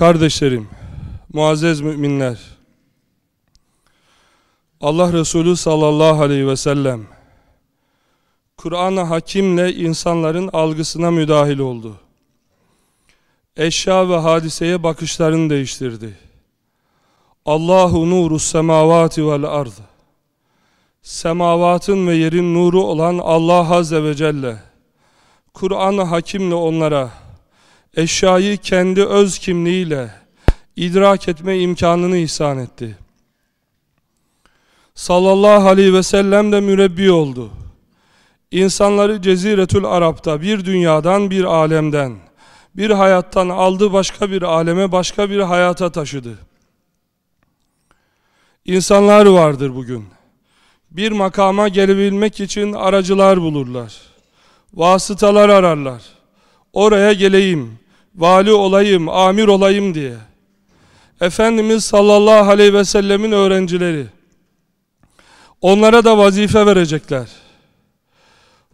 Kardeşlerim, muazzez müminler, Allah Resulü sallallahu aleyhi ve sellem, Kur'an-ı Hakim'le insanların algısına müdahil oldu. Eşya ve hadiseye bakışlarını değiştirdi. Allahu nuru semavati vel ard. Semavatın ve yerin nuru olan Allah Azze ve Celle, Kur'an-ı Hakim'le onlara, eşyayı kendi öz kimliğiyle idrak etme imkanını ihsan etti. Sallallahu aleyhi ve sellem de mürebbi oldu. İnsanları Ceziretül Arap'ta bir dünyadan bir alemden, bir hayattan aldı başka bir aleme başka bir hayata taşıdı. İnsanlar vardır bugün. Bir makama gelebilmek için aracılar bulurlar. Vasıtalar ararlar. Oraya geleyim, vali olayım, amir olayım diye. Efendimiz sallallahu aleyhi ve sellemin öğrencileri. Onlara da vazife verecekler.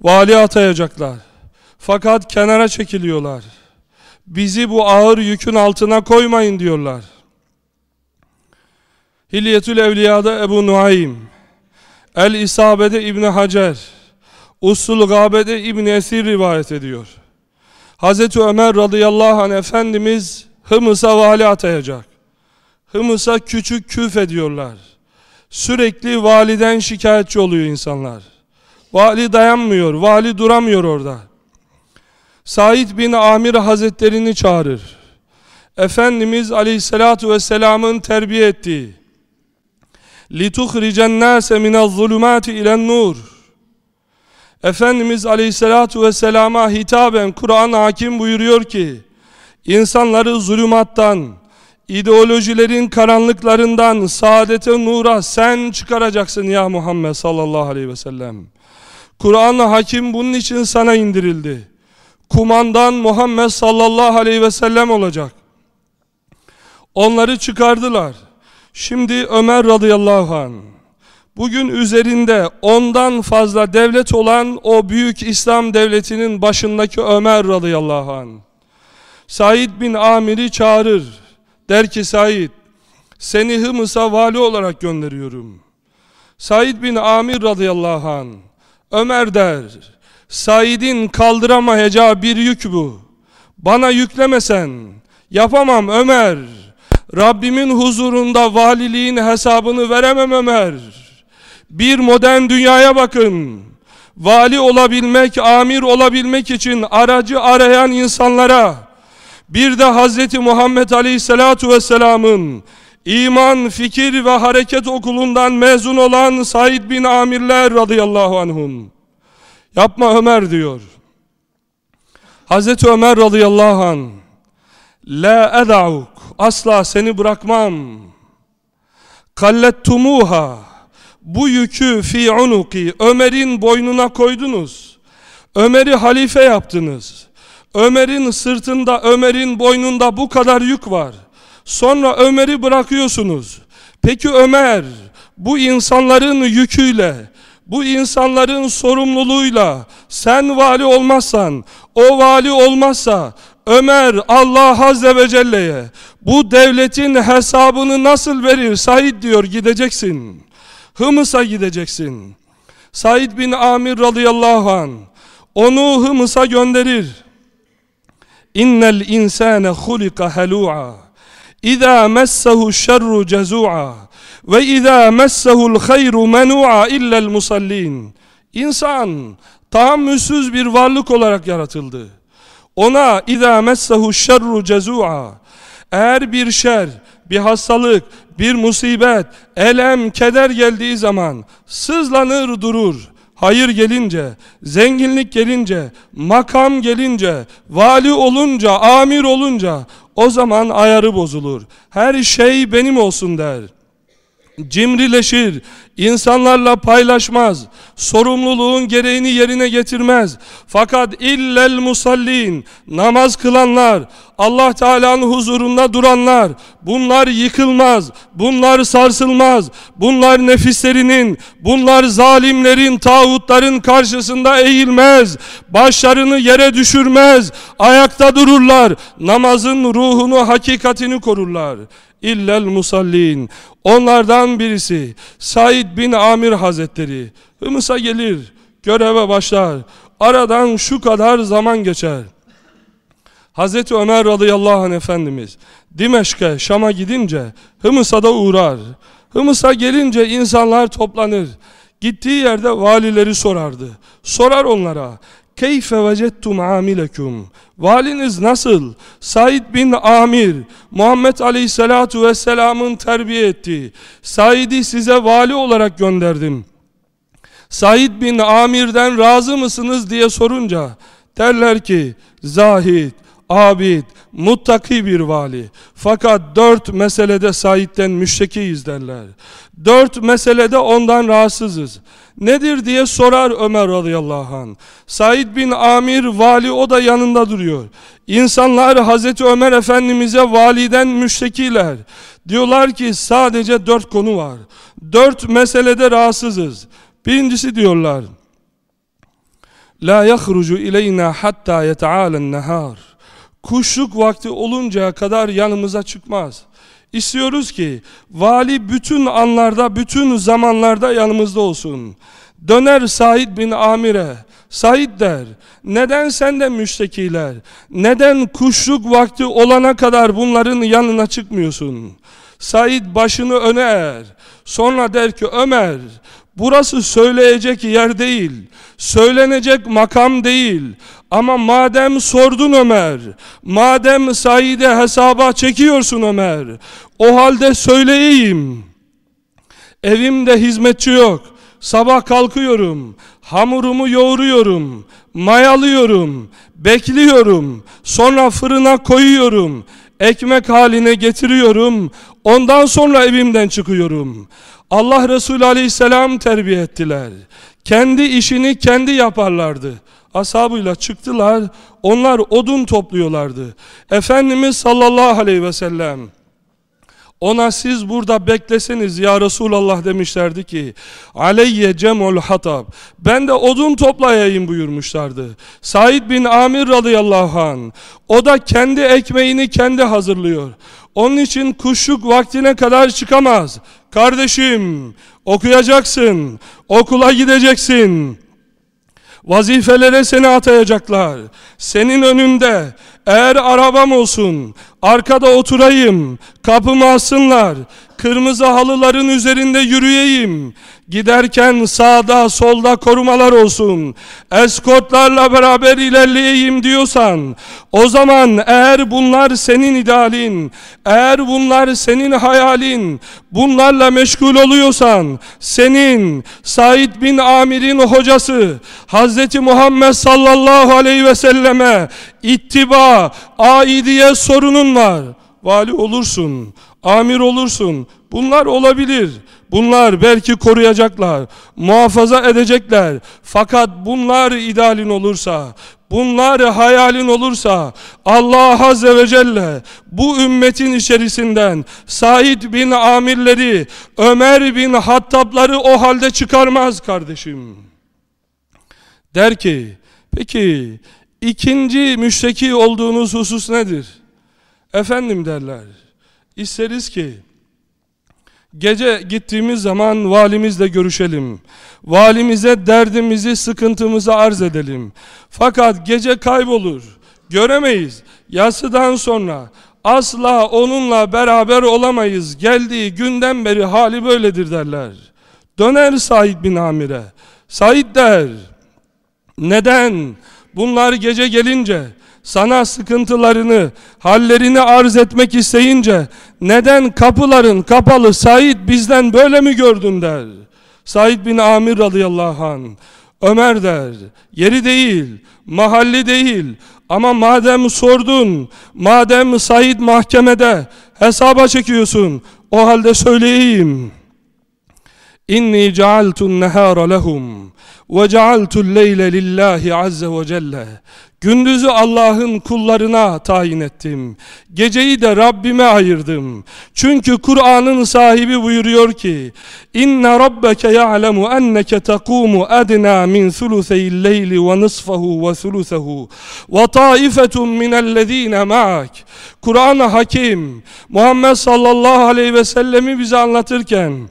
Vali atayacaklar. Fakat kenara çekiliyorlar. Bizi bu ağır yükün altına koymayın diyorlar. Hilyetül Evliya'da Ebu Nuaym, El İsabe'de İbni Hacer, Usul Gabe'de İbni Esir rivayet ediyor. Hazreti Ömer radıyallahu anh Efendimiz Hımıs'a vali atayacak. Hımıs'a küçük küf ediyorlar. Sürekli validen şikayetçi oluyor insanlar. Vali dayanmıyor, vali duramıyor orada. Said bin Amir Hazretlerini çağırır. Efendimiz Aleyhisselatu Vesselam'ın terbiye ettiği لِتُخْرِجَ النَّاسَ مِنَ الظُّلُمَاتِ اِلَى النُّورِ Efendimiz Aleyhisselatu Vesselam'a hitaben Kur'an hakim buyuruyor ki insanları zulümattan, ideolojilerin karanlıklarından saadete nura sen çıkaracaksın ya Muhammed sallallahu aleyhi ve sellem. Kur'an hakim bunun için sana indirildi. Kumandan Muhammed sallallahu aleyhi ve sellem olacak. Onları çıkardılar. Şimdi Ömer radıyallahu anh bugün üzerinde ondan fazla devlet olan o büyük İslam devletinin başındaki Ömer radıyallahu anh Said bin Amir'i çağırır. Der ki Said seni Hımıs'a vali olarak gönderiyorum. Said bin Amir radıyallahu anh Ömer der Said'in kaldıramayacağı bir yük bu. Bana yüklemesen yapamam Ömer. Rabbimin huzurunda valiliğin hesabını veremem Ömer. Bir modern dünyaya bakın. Vali olabilmek, amir olabilmek için aracı arayan insanlara bir de Hz. Muhammed Aleyhisselatu Vesselam'ın iman, fikir ve hareket okulundan mezun olan Said bin Amirler radıyallahu anhum. Yapma Ömer diyor. Hz. Ömer radıyallahu anh La eda'uk asla seni bırakmam. Kallettumuha bu yükü fi unuki Ömer'in boynuna koydunuz. Ömer'i halife yaptınız. Ömer'in sırtında, Ömer'in boynunda bu kadar yük var. Sonra Ömer'i bırakıyorsunuz. Peki Ömer bu insanların yüküyle, bu insanların sorumluluğuyla sen vali olmazsan, o vali olmazsa Ömer Allah Azze ve Celle'ye bu devletin hesabını nasıl verir? Said diyor gideceksin. Hımıs'a gideceksin. Said bin Amir radıyallahu an onu Hımıs'a gönderir. İnnel insane hulika helu'a İza messehu şerru cezu'a ve izâ messehu'l hayru menu'a illa'l musallin. İnsan tahammülsüz bir varlık olarak yaratıldı. Ona izâ messehu şerru cezu'a. Eğer bir şer, bir hastalık, bir musibet, elem, keder geldiği zaman sızlanır durur. Hayır gelince, zenginlik gelince, makam gelince, vali olunca, amir olunca o zaman ayarı bozulur. Her şey benim olsun der. Cimrileşir, insanlarla paylaşmaz, sorumluluğun gereğini yerine getirmez. Fakat illel musallin, namaz kılanlar, Allah Teala'nın huzurunda duranlar, bunlar yıkılmaz, bunlar sarsılmaz, bunlar nefislerinin, bunlar zalimlerin, tağutların karşısında eğilmez, başlarını yere düşürmez, ayakta dururlar, namazın ruhunu, hakikatini korurlar. İllel musallin. Onlardan birisi Said bin Amir Hazretleri. Hımıs'a gelir, göreve başlar. Aradan şu kadar zaman geçer. Hazreti Ömer radıyallahu anh Efendimiz Dimeşk'e, Şam'a gidince Hımıs'a da uğrar. Hımıs'a gelince insanlar toplanır. Gittiği yerde valileri sorardı. Sorar onlara. Keyfe vecettum amilekum. Valiniz nasıl? Said bin Amir, Muhammed Aleyhisselatu Vesselam'ın terbiye ettiği. Said'i size vali olarak gönderdim. Said bin Amir'den razı mısınız diye sorunca derler ki zahid, abid, muttaki bir vali. Fakat dört meselede Said'den müştekiyiz derler. Dört meselede ondan rahatsızız. Nedir diye sorar Ömer radıyallahu anh. Said bin Amir vali o da yanında duruyor. İnsanlar Hazreti Ömer Efendimiz'e validen müştekiler. Diyorlar ki sadece dört konu var. Dört meselede rahatsızız. Birincisi diyorlar. La yahrucu ileyna hatta yeta'alen nehar. Kuşluk vakti oluncaya kadar yanımıza çıkmaz. İstiyoruz ki vali bütün anlarda, bütün zamanlarda yanımızda olsun. Döner Said bin Amir'e, Said der, neden senden müştekiler, neden kuşluk vakti olana kadar bunların yanına çıkmıyorsun? Said başını öne eğer, sonra der ki Ömer, burası söyleyecek yer değil, söylenecek makam değil. Ama madem sordun Ömer, madem Said'e hesaba çekiyorsun Ömer, o halde söyleyeyim. Evimde hizmetçi yok. Sabah kalkıyorum, hamurumu yoğuruyorum, mayalıyorum, bekliyorum, sonra fırına koyuyorum, ekmek haline getiriyorum, ondan sonra evimden çıkıyorum. Allah Resulü Aleyhisselam terbiye ettiler. Kendi işini kendi yaparlardı. Ashabıyla çıktılar, onlar odun topluyorlardı. Efendimiz sallallahu aleyhi ve sellem ona siz burada bekleseniz ya Resulallah demişlerdi ki aleyye cem'ul hatab ben de odun toplayayım buyurmuşlardı. Said bin Amir radıyallahu an o da kendi ekmeğini kendi hazırlıyor. Onun için kuşluk vaktine kadar çıkamaz. Kardeşim okuyacaksın, okula gideceksin. Vazifelere seni atayacaklar. Senin önünde eğer arabam olsun, arkada oturayım, kapımı alsınlar, kırmızı halıların üzerinde yürüyeyim. Giderken sağda solda korumalar olsun. Eskortlarla beraber ilerleyeyim diyorsan o zaman eğer bunlar senin idealin, eğer bunlar senin hayalin, bunlarla meşgul oluyorsan senin Said bin Amir'in hocası Hazreti Muhammed sallallahu aleyhi ve selleme ittiba, aidiye sorunun var. Vali olursun, amir olursun. Bunlar olabilir. Bunlar belki koruyacaklar, muhafaza edecekler. Fakat bunlar idealin olursa, bunlar hayalin olursa Allah Azze ve Celle bu ümmetin içerisinden Said bin Amirleri, Ömer bin Hattabları o halde çıkarmaz kardeşim. Der ki, peki ikinci müşteki olduğunuz husus nedir? Efendim derler, isteriz ki Gece gittiğimiz zaman valimizle görüşelim. Valimize derdimizi, sıkıntımızı arz edelim. Fakat gece kaybolur. Göremeyiz. Yasıdan sonra asla onunla beraber olamayız. Geldiği günden beri hali böyledir derler. Döner Said bin Amir'e. Said der. Neden? Bunlar gece gelince sana sıkıntılarını, hallerini arz etmek isteyince neden kapıların kapalı Said bizden böyle mi gördün der. Said bin Amir radıyallahu anh Ömer der yeri değil mahalli değil ama madem sordun madem Said mahkemede hesaba çekiyorsun o halde söyleyeyim İnni cealtu'n nehara lehum ve cealtu'l leyle lillahi azze ve celle. Gündüzü Allah'ın kullarına tayin ettim. Geceyi de Rabbime ayırdım. Çünkü Kur'an'ın sahibi buyuruyor ki: "İnne rabbeke ya'lemu enneke taqumu adna min sulusey'l leyli ve nisfahu ve sulusahu ve taifetun minellezine ma'ak." Kur'an-ı Hakim Muhammed sallallahu aleyhi ve sellemi bize anlatırken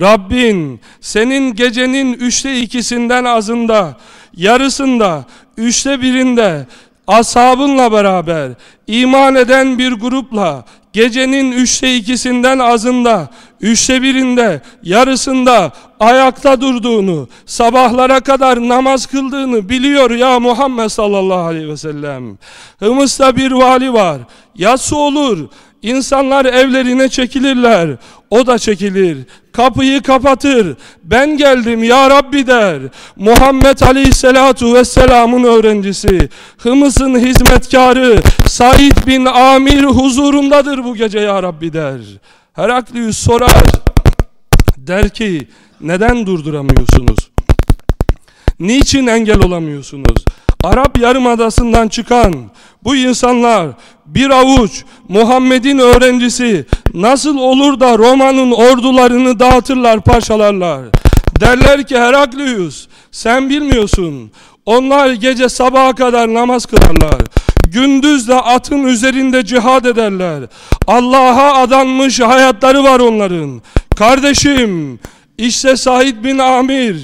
Rabbin senin gecenin üçte ikisinden azında, yarısında, üçte birinde ashabınla beraber iman eden bir grupla gecenin üçte ikisinden azında, üçte birinde, yarısında ayakta durduğunu, sabahlara kadar namaz kıldığını biliyor ya Muhammed sallallahu aleyhi ve sellem. Hımıs'ta bir vali var. Yatsı olur, İnsanlar evlerine çekilirler. O da çekilir. Kapıyı kapatır. Ben geldim ya Rabbi der. Muhammed Aleyhisselatu Vesselam'ın öğrencisi. Hımıs'ın hizmetkarı. Said bin Amir huzurundadır bu gece ya Rabbi der. Heraklius sorar. Der ki neden durduramıyorsunuz? Niçin engel olamıyorsunuz? Arap Yarımadası'ndan çıkan bu insanlar bir avuç Muhammed'in öğrencisi nasıl olur da Roma'nın ordularını dağıtırlar, parçalarlar. Derler ki Heraklius sen bilmiyorsun. Onlar gece sabaha kadar namaz kılarlar. Gündüz de atın üzerinde cihad ederler. Allah'a adanmış hayatları var onların. Kardeşim işte Said bin Amir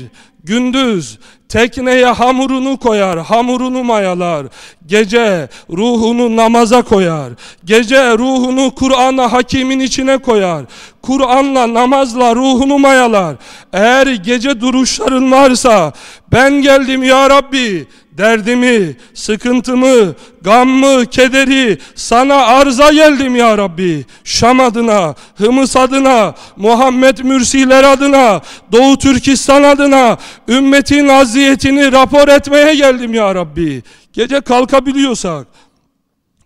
gündüz Tekneye hamurunu koyar, hamurunu mayalar. Gece ruhunu namaza koyar. Gece ruhunu Kur'an'a hakimin içine koyar. Kur'an'la namazla ruhunu mayalar. Eğer gece duruşların varsa ben geldim ya Rabbi derdimi, sıkıntımı, gammı, kederi sana arza geldim ya Rabbi. Şam adına, Hımıs adına, Muhammed Mürsiler adına, Doğu Türkistan adına, ümmetin aziyetini rapor etmeye geldim ya Rabbi. Gece kalkabiliyorsak,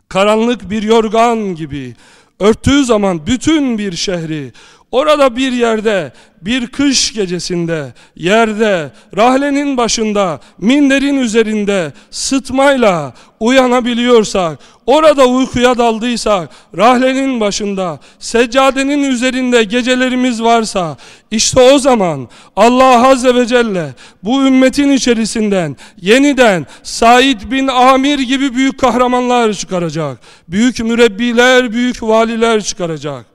karanlık bir yorgan gibi örttüğü zaman bütün bir şehri, Orada bir yerde, bir kış gecesinde, yerde, rahlenin başında, minderin üzerinde sıtmayla uyanabiliyorsak, orada uykuya daldıysak, rahlenin başında, seccadenin üzerinde gecelerimiz varsa, işte o zaman Allah Azze ve Celle bu ümmetin içerisinden yeniden Said bin Amir gibi büyük kahramanlar çıkaracak. Büyük mürebbiler, büyük valiler çıkaracak.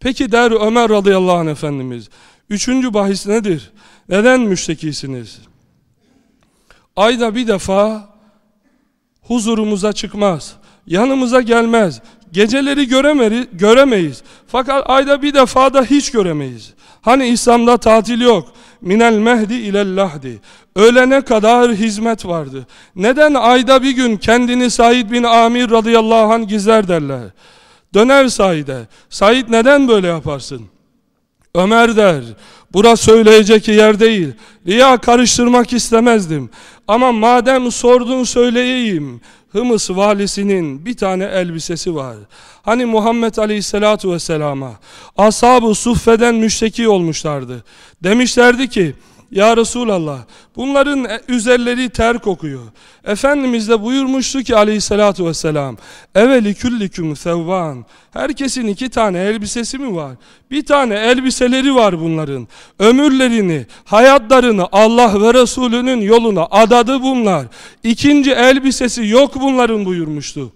Peki der Ömer radıyallahu anh Efendimiz. Üçüncü bahis nedir? Neden müştekisiniz? Ayda bir defa huzurumuza çıkmaz. Yanımıza gelmez. Geceleri göremeyiz, göremeyiz. Fakat ayda bir defa da hiç göremeyiz. Hani İslam'da tatil yok. Minel mehdi ilel lahdi. Ölene kadar hizmet vardı. Neden ayda bir gün kendini Said bin Amir radıyallahu anh gizler derler? Döner Said'e. Said neden böyle yaparsın? Ömer der. Bura söyleyecek yer değil. Riya karıştırmak istemezdim. Ama madem sordun söyleyeyim. Hımıs valisinin bir tane elbisesi var. Hani Muhammed Aleyhisselatu Vesselam'a ashab-ı suffeden müşteki olmuşlardı. Demişlerdi ki ya Resulallah bunların e, üzerleri ter kokuyor. Efendimiz de buyurmuştu ki aleyhissalatu vesselam evveli külliküm sevvan herkesin iki tane elbisesi mi var? Bir tane elbiseleri var bunların. Ömürlerini, hayatlarını Allah ve Resulünün yoluna adadı bunlar. İkinci elbisesi yok bunların buyurmuştu.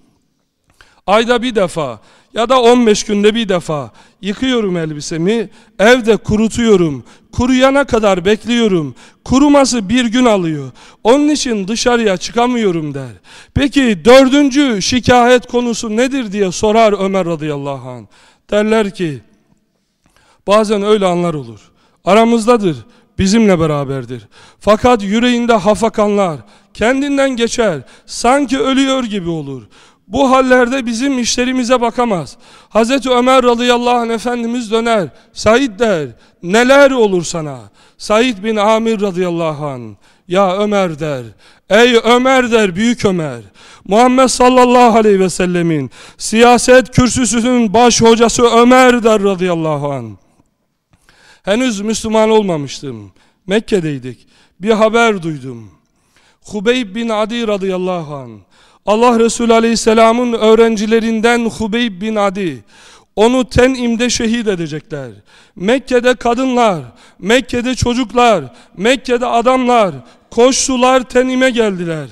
Ayda bir defa ya da 15 günde bir defa yıkıyorum elbisemi, evde kurutuyorum. Kuruyana kadar bekliyorum. Kuruması bir gün alıyor. Onun için dışarıya çıkamıyorum der. Peki dördüncü şikayet konusu nedir diye sorar Ömer radıyallahu anh. Derler ki bazen öyle anlar olur. Aramızdadır, bizimle beraberdir. Fakat yüreğinde hafakanlar, kendinden geçer, sanki ölüyor gibi olur. Bu hallerde bizim işlerimize bakamaz. Hazreti Ömer radıyallahu anh Efendimiz döner. Said der, neler olur sana? Said bin Amir radıyallahu anh. Ya Ömer der. Ey Ömer der, büyük Ömer. Muhammed sallallahu aleyhi ve sellemin siyaset kürsüsünün baş hocası Ömer der radıyallahu anh. Henüz Müslüman olmamıştım. Mekke'deydik. Bir haber duydum. Hubeyb bin Adi radıyallahu an. Allah Resulü aleyhisselamın öğrencilerinden Hubeyb bin Adi. Onu Tenim'de şehit edecekler. Mekke'de kadınlar, Mekke'de çocuklar, Mekke'de adamlar koştular Tenim'e geldiler.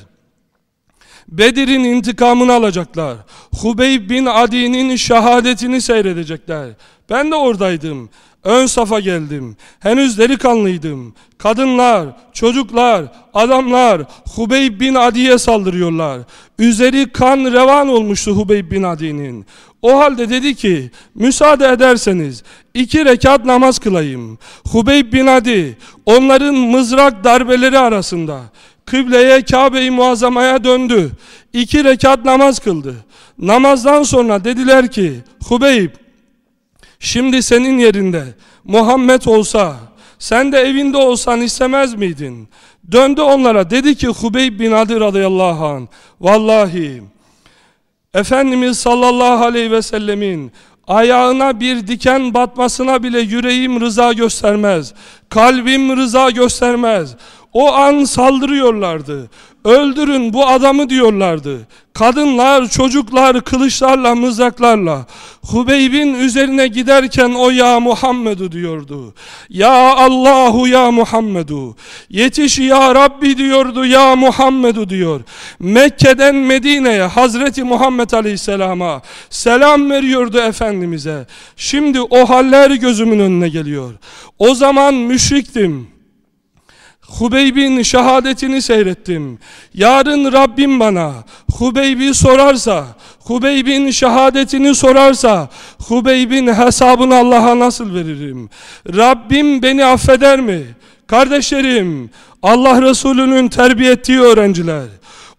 Bedir'in intikamını alacaklar. Hubeyb bin Adi'nin şehadetini seyredecekler. Ben de oradaydım. Ön safa geldim. Henüz delikanlıydım. Kadınlar, çocuklar, adamlar Hubeyb bin Adi'ye saldırıyorlar. Üzeri kan revan olmuştu Hubeyb bin Adi'nin. O halde dedi ki müsaade ederseniz iki rekat namaz kılayım. Hubeyb bin Adi onların mızrak darbeleri arasında kıbleye Kabe-i Muazzama'ya döndü. İki rekat namaz kıldı. Namazdan sonra dediler ki Hubeyb şimdi senin yerinde Muhammed olsa sen de evinde olsan istemez miydin? Döndü onlara dedi ki Hubeyb bin Adi radıyallahu anh vallahi Efendimiz sallallahu aleyhi ve sellemin ayağına bir diken batmasına bile yüreğim rıza göstermez. Kalbim rıza göstermez. O an saldırıyorlardı. Öldürün bu adamı diyorlardı. Kadınlar, çocuklar kılıçlarla, mızraklarla. Hubeyb'in üzerine giderken o ya Muhammed'u diyordu. Ya Allahu ya Muhammed'u. Yetiş ya Rabbi diyordu ya Muhammed'u diyor. Mekke'den Medine'ye Hazreti Muhammed Aleyhisselam'a selam veriyordu Efendimiz'e. Şimdi o haller gözümün önüne geliyor. O zaman müşriktim. Hubeyb'in şehadetini seyrettim. Yarın Rabbim bana Hubeyb'i sorarsa, Hubeyb'in şehadetini sorarsa, Hubeyb'in hesabını Allah'a nasıl veririm? Rabbim beni affeder mi? Kardeşlerim, Allah Resulü'nün terbiye ettiği öğrenciler,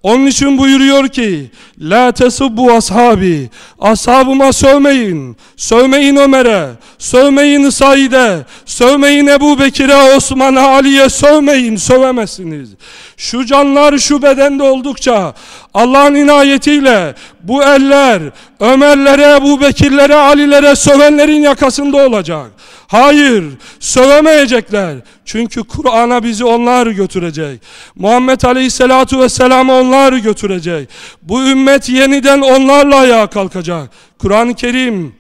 onun için buyuruyor ki La tesubbu ashabi Ashabıma sövmeyin. Sövmeyin Ömer'e Sövmeyin Said'e Sövmeyin Ebu Bekir'e Osman'a Ali'ye sövmeyin Sövemezsiniz Şu canlar şu bedende oldukça Allah'ın inayetiyle bu eller Ömer'lere, Ebu Bekir'lere, Ali'lere sövenlerin yakasında olacak Hayır, sövemeyecekler. Çünkü Kur'an'a bizi onlar götürecek. Muhammed Aleyhisselatu Vesselam'a onlar götürecek. Bu ümmet yeniden onlarla ayağa kalkacak. Kur'an-ı Kerim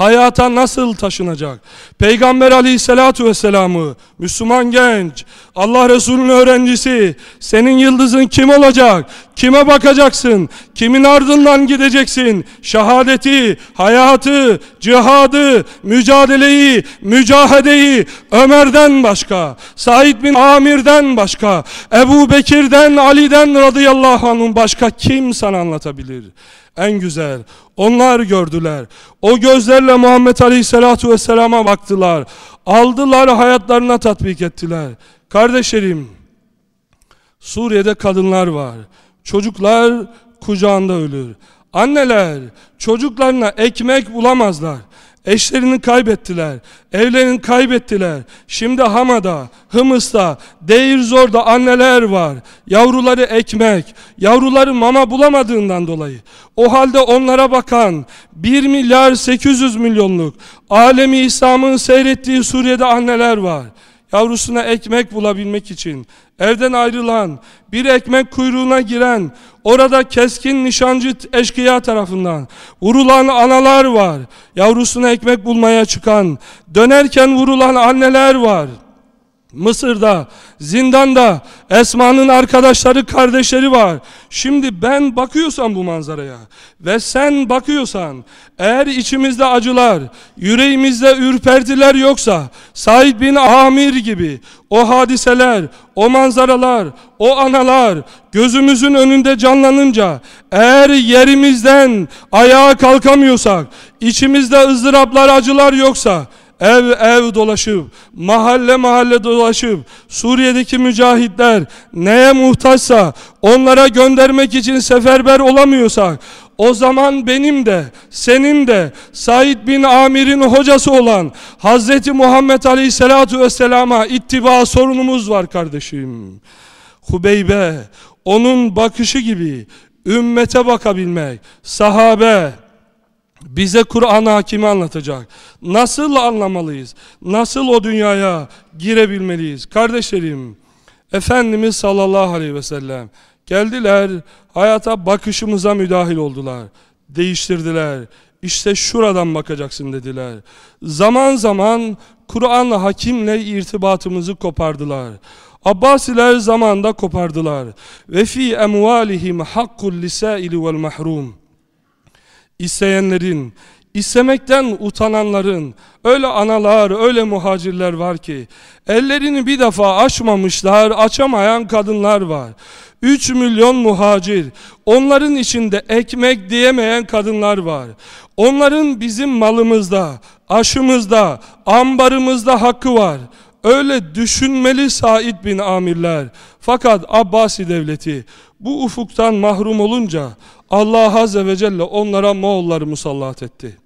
hayata nasıl taşınacak? Peygamber aleyhissalatu vesselamı, Müslüman genç, Allah Resulü'nün öğrencisi, senin yıldızın kim olacak? Kime bakacaksın? Kimin ardından gideceksin? Şehadeti, hayatı, cihadı, mücadeleyi, mücahedeyi Ömer'den başka, Said bin Amir'den başka, Ebu Bekir'den, Ali'den radıyallahu anh'ın başka kim sana anlatabilir? En güzel. Onlar gördüler. O gözlerle Muhammed Aleyhisselatu Vesselam'a baktılar. Aldılar hayatlarına tatbik ettiler. Kardeşlerim, Suriye'de kadınlar var. Çocuklar kucağında ölür. Anneler çocuklarına ekmek bulamazlar. Eşlerini kaybettiler. Evlerini kaybettiler. Şimdi Hama'da, Hımıs'ta, Deirzor'da anneler var. Yavruları ekmek, yavruları mama bulamadığından dolayı. O halde onlara bakan 1 milyar 800 milyonluk alemi İslam'ın seyrettiği Suriye'de anneler var. Yavrusuna ekmek bulabilmek için evden ayrılan, bir ekmek kuyruğuna giren, orada keskin nişancı eşkıya tarafından vurulan analar var. Yavrusuna ekmek bulmaya çıkan, dönerken vurulan anneler var. Mısır'da, zindanda Esma'nın arkadaşları, kardeşleri var. Şimdi ben bakıyorsam bu manzaraya ve sen bakıyorsan eğer içimizde acılar, yüreğimizde ürpertiler yoksa Said bin Amir gibi o hadiseler, o manzaralar, o analar gözümüzün önünde canlanınca eğer yerimizden ayağa kalkamıyorsak, içimizde ızdıraplar, acılar yoksa ev ev dolaşıp, mahalle mahalle dolaşıp, Suriye'deki mücahitler neye muhtaçsa onlara göndermek için seferber olamıyorsak, o zaman benim de, senin de Said bin Amir'in hocası olan Hazreti Muhammed Aleyhisselatu Vesselam'a ittiba sorunumuz var kardeşim. Hubeybe, onun bakışı gibi ümmete bakabilmek, sahabe, bize Kur'an hakimi anlatacak. Nasıl anlamalıyız? Nasıl o dünyaya girebilmeliyiz? Kardeşlerim, Efendimiz sallallahu aleyhi ve sellem geldiler, hayata bakışımıza müdahil oldular. Değiştirdiler. İşte şuradan bakacaksın dediler. Zaman zaman Kur'an'la hakimle irtibatımızı kopardılar. Abbasiler zamanda kopardılar. Ve fi emvalihim hakkul lisaili vel mahrum. İsteyenlerin, istemekten utananların, öyle analar, öyle muhacirler var ki, ellerini bir defa açmamışlar, açamayan kadınlar var. 3 milyon muhacir, onların içinde ekmek diyemeyen kadınlar var. Onların bizim malımızda, aşımızda, ambarımızda hakkı var. Öyle düşünmeli Said bin Amirler. Fakat Abbasi devleti bu ufuktan mahrum olunca Allah Azze ve Celle onlara Moğolları musallat etti.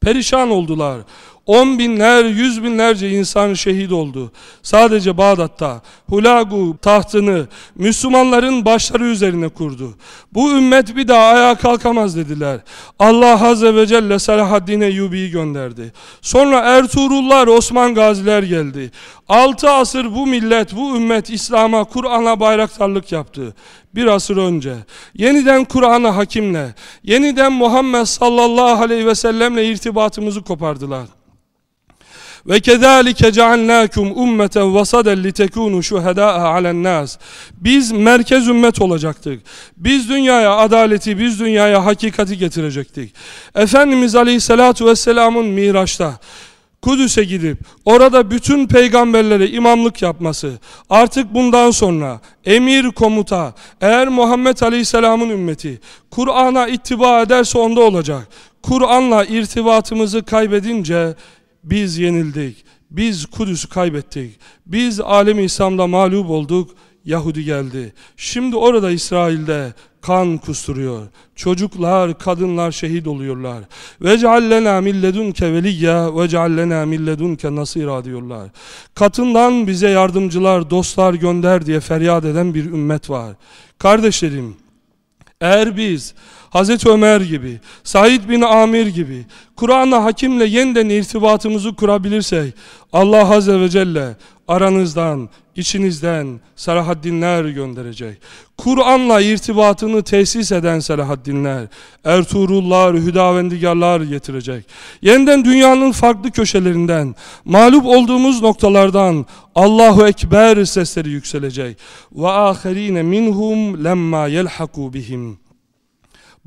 Perişan oldular. On binler, yüz binlerce insan şehit oldu. Sadece Bağdat'ta Hulagu tahtını Müslümanların başları üzerine kurdu. Bu ümmet bir daha ayağa kalkamaz dediler. Allah Azze ve Celle Selahaddin Eyyubi'yi gönderdi. Sonra Ertuğrullar, Osman Gaziler geldi. Altı asır bu millet, bu ümmet İslam'a, Kur'an'a bayraktarlık yaptı. Bir asır önce. Yeniden Kur'an'a hakimle, yeniden Muhammed sallallahu aleyhi ve sellemle irtibatımızı kopardılar. Ve kezalike cealnakum ummeten vasaden litekunu şuhadaa alen nas. Biz merkez ümmet olacaktık. Biz dünyaya adaleti, biz dünyaya hakikati getirecektik. Efendimiz Aleyhisselatu Vesselam'ın Miraç'ta Kudüs'e gidip orada bütün peygamberlere imamlık yapması artık bundan sonra emir komuta eğer Muhammed Aleyhisselam'ın ümmeti Kur'an'a ittiba ederse onda olacak. Kur'an'la irtibatımızı kaybedince biz yenildik. Biz Kudüs'ü kaybettik. Biz alemi İslam'da mağlup olduk. Yahudi geldi. Şimdi orada İsrail'de kan kusturuyor. Çocuklar, kadınlar şehit oluyorlar. Ve ceallena milledunke veliyya ve ceallena milledunke nasira diyorlar. Katından bize yardımcılar, dostlar gönder diye feryat eden bir ümmet var. Kardeşlerim, eğer biz Hazreti Ömer gibi, Said bin Amir gibi Kur'an'la hakimle yeniden irtibatımızı kurabilirsek Allah Azze ve Celle aranızdan, içinizden Selahaddinler gönderecek. Kur'an'la irtibatını tesis eden Selahaddinler, Ertuğrullar, Hüdavendigarlar getirecek. Yeniden dünyanın farklı köşelerinden, mağlup olduğumuz noktalardan Allahu Ekber sesleri yükselecek. Ve ahirine minhum lemma yelhaku bihim.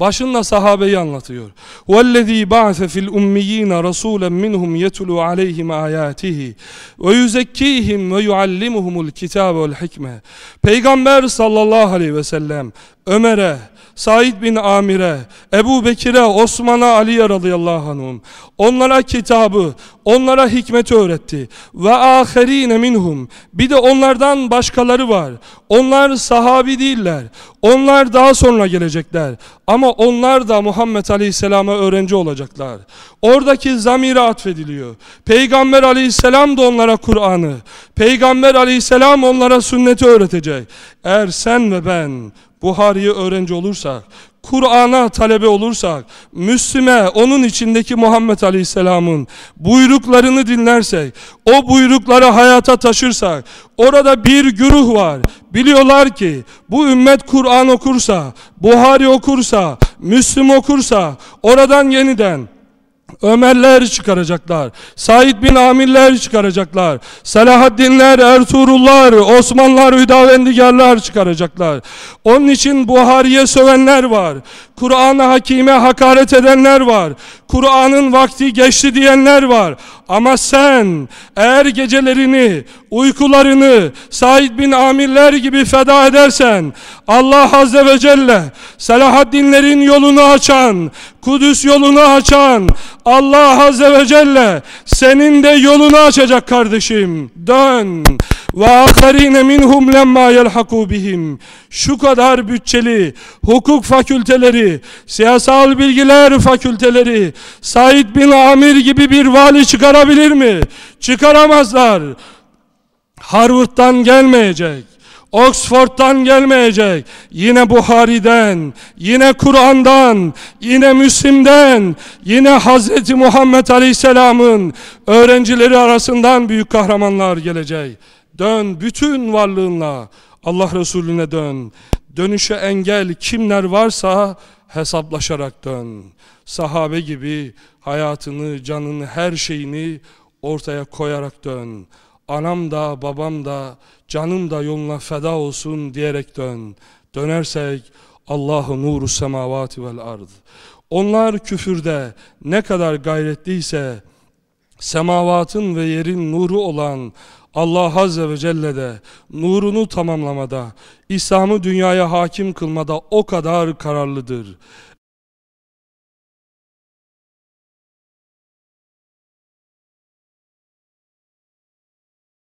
Başında sahabeyi anlatıyor. وَالَّذ۪ي بَعْثَ فِي الْاُمِّيِّينَ رَسُولًا مِّنْهُمْ يَتُلُوا عَلَيْهِمْ آيَاتِهِ وَيُزَكِّيهِمْ وَيُعَلِّمُهُمُ الْكِتَابَ وَالْحِكْمَةِ Peygamber sallallahu aleyhi ve sellem Ömer'e, Said bin Amir'e, Ebu Bekir'e, Osman'a, Ali'ye radıyallahu anhum. Onlara kitabı, onlara hikmeti öğretti. Ve aherine minhum. Bir de onlardan başkaları var. Onlar sahabi değiller. Onlar daha sonra gelecekler. Ama onlar da Muhammed Aleyhisselam'a öğrenci olacaklar. Oradaki zamire atfediliyor. Peygamber Aleyhisselam da onlara Kur'an'ı, Peygamber Aleyhisselam onlara sünneti öğretecek. Eğer sen ve ben Buhari'yi öğrenci olursak, Kur'an'a talebe olursak, Müslüme onun içindeki Muhammed Aleyhisselam'ın buyruklarını dinlersek, o buyrukları hayata taşırsak, orada bir güruh var. Biliyorlar ki bu ümmet Kur'an okursa, Buhari okursa, Müslüm okursa, oradan yeniden Ömerler çıkaracaklar. Said bin Amirler çıkaracaklar. Selahaddinler, Ertuğrullar, Osmanlılar, Hüdavendigarlar çıkaracaklar. Onun için Buhari'ye sövenler var. Kur'an-ı Hakime hakaret edenler var. Kur'an'ın vakti geçti diyenler var. Ama sen eğer gecelerini, uykularını Said bin Amirler gibi feda edersen Allah Azze ve Celle Selahaddinlerin yolunu açan, Kudüs yolunu açan Allah Azze ve Celle senin de yolunu açacak kardeşim. Dön. Aharine minhum lemma yelhaku bihim. Şu kadar bütçeli hukuk fakülteleri, siyasal bilgiler fakülteleri Said bin Amir gibi bir vali çıkarabilir mi? Çıkaramazlar. Harvard'dan gelmeyecek. Oxford'dan gelmeyecek. Yine Buhari'den, yine Kur'an'dan, yine Müslim'den, yine Hz. Muhammed Aleyhisselam'ın öğrencileri arasından büyük kahramanlar gelecek. Dön bütün varlığınla Allah Resulüne dön. Dönüşe engel kimler varsa hesaplaşarak dön. Sahabe gibi hayatını, canını, her şeyini ortaya koyarak dön. Anam da babam da canım da yoluna feda olsun diyerek dön. Dönersek Allahu nuru semavati vel ard. Onlar küfürde ne kadar gayretliyse semavatın ve yerin nuru olan Allah Azze ve Celle de nurunu tamamlamada, İslam'ı dünyaya hakim kılmada o kadar kararlıdır.